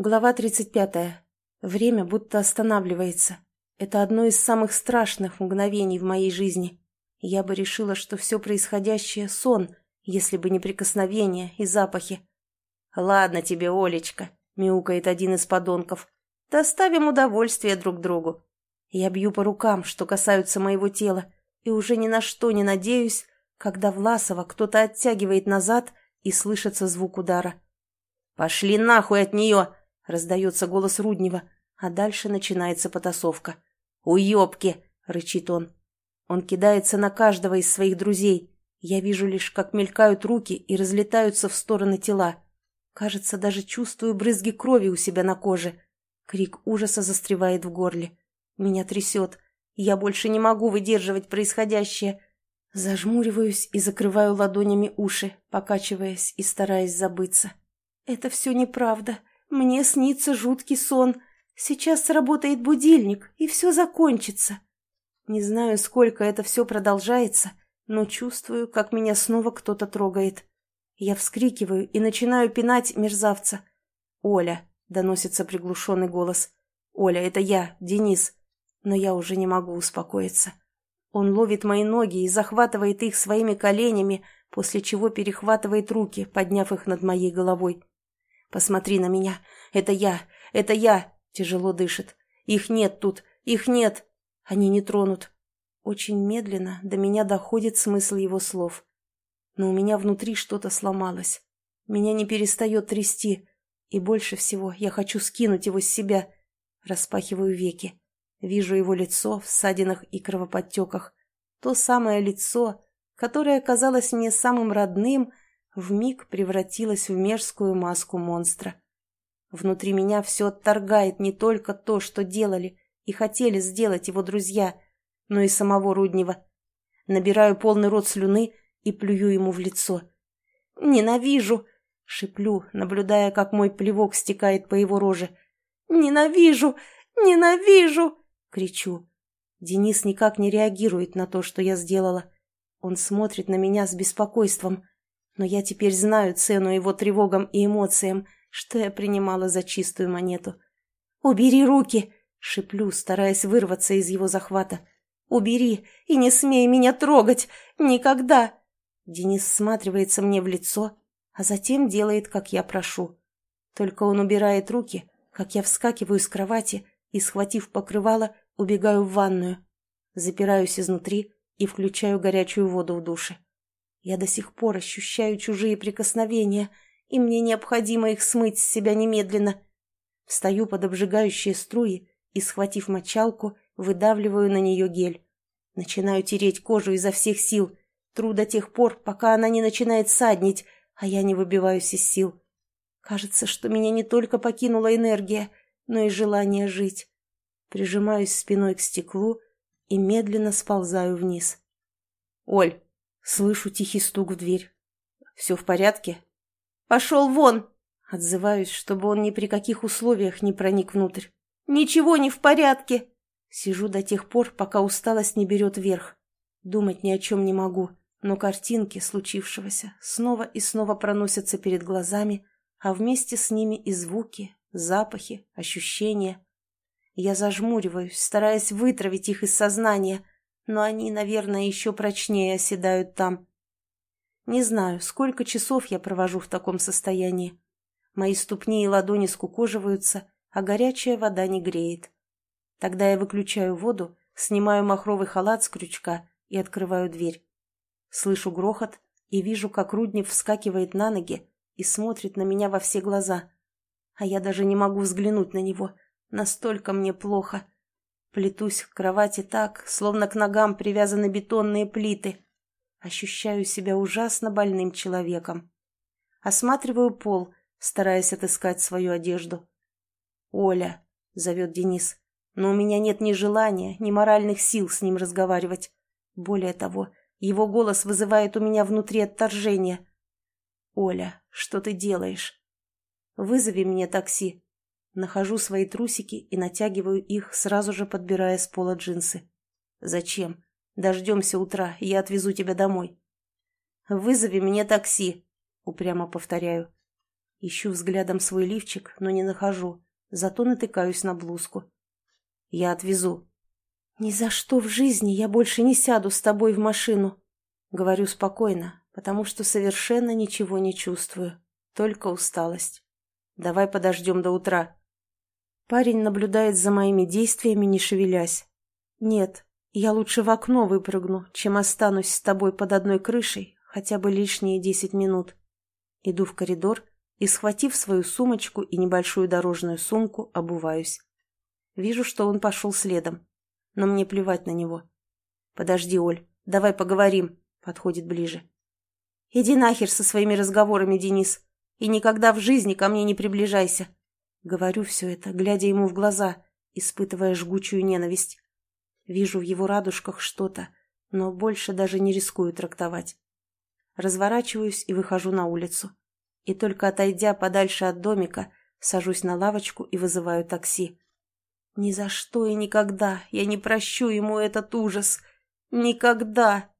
Глава 35. Время будто останавливается. Это одно из самых страшных мгновений в моей жизни. Я бы решила, что все происходящее — сон, если бы не прикосновения и запахи. «Ладно тебе, Олечка», — мяукает один из подонков. «Доставим удовольствие друг другу». Я бью по рукам, что касаются моего тела, и уже ни на что не надеюсь, когда Власова кто-то оттягивает назад и слышится звук удара. «Пошли нахуй от нее!» Раздается голос Руднева, а дальше начинается потасовка. «Уебки!» — рычит он. Он кидается на каждого из своих друзей. Я вижу лишь, как мелькают руки и разлетаются в стороны тела. Кажется, даже чувствую брызги крови у себя на коже. Крик ужаса застревает в горле. Меня трясет. Я больше не могу выдерживать происходящее. Зажмуриваюсь и закрываю ладонями уши, покачиваясь и стараясь забыться. Это все неправда. Мне снится жуткий сон. Сейчас сработает будильник, и все закончится. Не знаю, сколько это все продолжается, но чувствую, как меня снова кто-то трогает. Я вскрикиваю и начинаю пинать мерзавца. «Оля!» — доносится приглушенный голос. «Оля, это я, Денис!» Но я уже не могу успокоиться. Он ловит мои ноги и захватывает их своими коленями, после чего перехватывает руки, подняв их над моей головой. Посмотри на меня. Это я. Это я. Тяжело дышит. Их нет тут. Их нет. Они не тронут. Очень медленно до меня доходит смысл его слов. Но у меня внутри что-то сломалось. Меня не перестает трясти. И больше всего я хочу скинуть его с себя. Распахиваю веки. Вижу его лицо в ссадинах и кровоподтеках. То самое лицо, которое казалось мне самым родным, вмиг превратилась в мерзкую маску монстра. Внутри меня все отторгает не только то, что делали и хотели сделать его друзья, но и самого Руднева. Набираю полный рот слюны и плюю ему в лицо. «Ненавижу!» — шиплю, наблюдая, как мой плевок стекает по его роже. «Ненавижу! Ненавижу!» — кричу. Денис никак не реагирует на то, что я сделала. Он смотрит на меня с беспокойством — но я теперь знаю цену его тревогам и эмоциям, что я принимала за чистую монету. «Убери руки!» — шиплю, стараясь вырваться из его захвата. «Убери и не смей меня трогать! Никогда!» Денис всматривается мне в лицо, а затем делает, как я прошу. Только он убирает руки, как я вскакиваю с кровати и, схватив покрывало, убегаю в ванную. Запираюсь изнутри и включаю горячую воду в душе. Я до сих пор ощущаю чужие прикосновения, и мне необходимо их смыть с себя немедленно. Встаю под обжигающие струи и, схватив мочалку, выдавливаю на нее гель. Начинаю тереть кожу изо всех сил, тру до тех пор, пока она не начинает саднить, а я не выбиваюсь из сил. Кажется, что меня не только покинула энергия, но и желание жить. Прижимаюсь спиной к стеклу и медленно сползаю вниз. «Оль, Слышу тихий стук в дверь. «Все в порядке?» «Пошел вон!» Отзываюсь, чтобы он ни при каких условиях не проник внутрь. «Ничего не в порядке!» Сижу до тех пор, пока усталость не берет верх. Думать ни о чем не могу, но картинки случившегося снова и снова проносятся перед глазами, а вместе с ними и звуки, запахи, ощущения. Я зажмуриваюсь, стараясь вытравить их из сознания — но они, наверное, еще прочнее оседают там. Не знаю, сколько часов я провожу в таком состоянии. Мои ступни и ладони скукоживаются, а горячая вода не греет. Тогда я выключаю воду, снимаю махровый халат с крючка и открываю дверь. Слышу грохот и вижу, как Руднев вскакивает на ноги и смотрит на меня во все глаза. А я даже не могу взглянуть на него. Настолько мне плохо. Плетусь к кровати так, словно к ногам привязаны бетонные плиты. Ощущаю себя ужасно больным человеком. Осматриваю пол, стараясь отыскать свою одежду. «Оля», — зовет Денис, — «но у меня нет ни желания, ни моральных сил с ним разговаривать. Более того, его голос вызывает у меня внутри отторжение. «Оля, что ты делаешь?» «Вызови мне такси», Нахожу свои трусики и натягиваю их, сразу же подбирая с пола джинсы. «Зачем? Дождемся утра, я отвезу тебя домой». «Вызови мне такси», — упрямо повторяю. Ищу взглядом свой лифчик, но не нахожу, зато натыкаюсь на блузку. «Я отвезу». «Ни за что в жизни я больше не сяду с тобой в машину», — говорю спокойно, потому что совершенно ничего не чувствую, только усталость. «Давай подождем до утра». Парень наблюдает за моими действиями, не шевелясь. «Нет, я лучше в окно выпрыгну, чем останусь с тобой под одной крышей хотя бы лишние десять минут. Иду в коридор и, схватив свою сумочку и небольшую дорожную сумку, обуваюсь. Вижу, что он пошел следом, но мне плевать на него. «Подожди, Оль, давай поговорим», — подходит ближе. «Иди нахер со своими разговорами, Денис, и никогда в жизни ко мне не приближайся». Говорю все это, глядя ему в глаза, испытывая жгучую ненависть. Вижу в его радужках что-то, но больше даже не рискую трактовать. Разворачиваюсь и выхожу на улицу. И только отойдя подальше от домика, сажусь на лавочку и вызываю такси. Ни за что и никогда я не прощу ему этот ужас. Никогда!